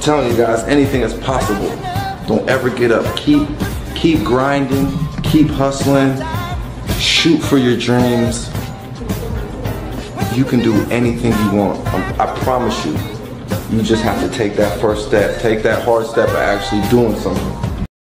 telling you guys, anything is possible. Don't ever get up. Keep, keep grinding, keep hustling, shoot for your dreams. You can do anything you want. I, I promise you. You just have to take that first step. Take that hard step of actually doing something.